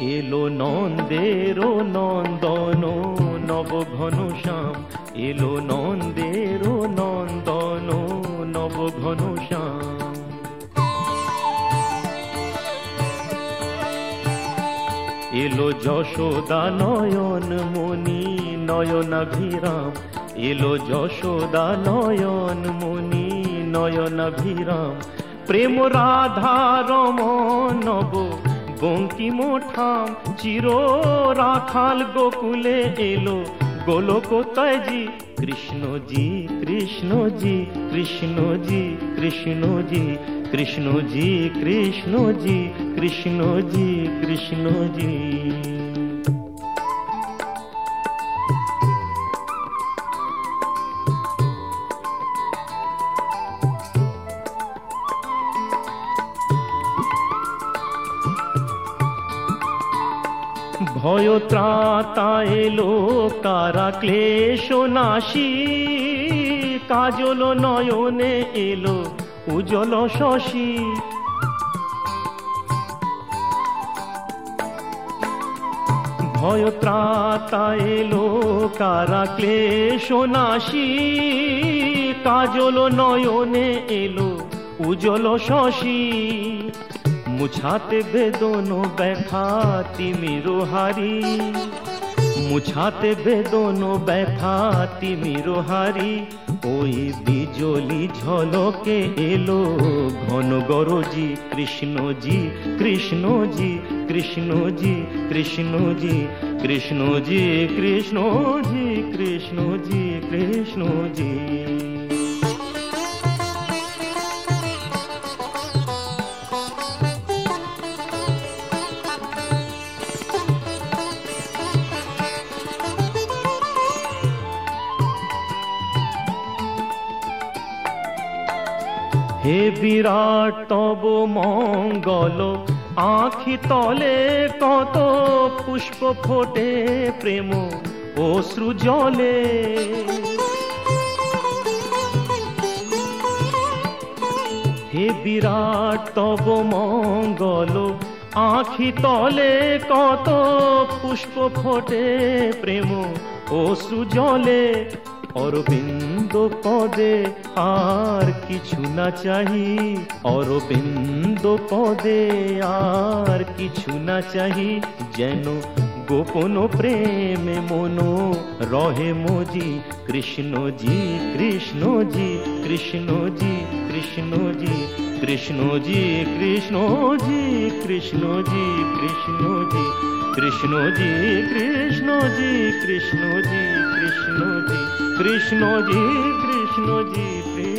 এলো নন্দের নন্দন নব ঘন শ্যাম এলো নন্দের নন্দন নব ঘন এলো যশোদা নয়ন মণি নয়নাভিরাম। এলো যশোদা নয়ন মণি নয়নাভিরাম। প্রেম রাধা রমন নব বঙ্কিম ঠাম চির রাখাল গোকুলে এলো। গোলকোতায়জি কৃষ্ণজি কৃষ্ণজি কৃষ্ণজি কৃষ্ণজি কৃষ্ণজি কৃষ্ণজি কৃষ্ণজি কৃষ্ণজি। ভয় ত্রাতা এলো কারা ক্লেশ নাশী? কাজল নয়নে এলো উজ্জ্বল শশী। ভয় ত্রাতা এলো কারা ক্লেশ নাশী? কাজল নয়নে এলো উজ্জ্বল শশী। মুছাতে বেদন ব্যথা তিমির হারি মুছাতে বেদন ব্যথা তিমির হারি ওই বিজলি ঝলকে এলো ঘন গরজি কৃষ্ণজি কৃষ্ণজি কৃষ্ণজি কৃষ্ণজি কৃষ্ণজি কৃষ্ণজি কৃষ্ণজি কৃষ্ণজি হে বিরাট, তব মঙ্গল। আখি তলে কত পুষ্প ফোটে প্রেম অশ্রু জলে হে বিরাট, তব মঙ্গল। আখি তলে কত পুষ্প ফোটে প্রেম অশ্রু জলে और बिंदु पौधे आर की छूना चाहिए और बिंदु पौधे आर की छूना चाहिए जैनो गोपनो प्रेम मोनो रोहे मोजी कृष्णो जी कृष्णो जी कृष्णो जी कृष्णो जी कृष्णो जी कृष्णो जी कृष्णो जी कृष्णो जी कृष्णो जी कृष्ण जी कृष्णजी कृष्णजी कृष्णज जी कृ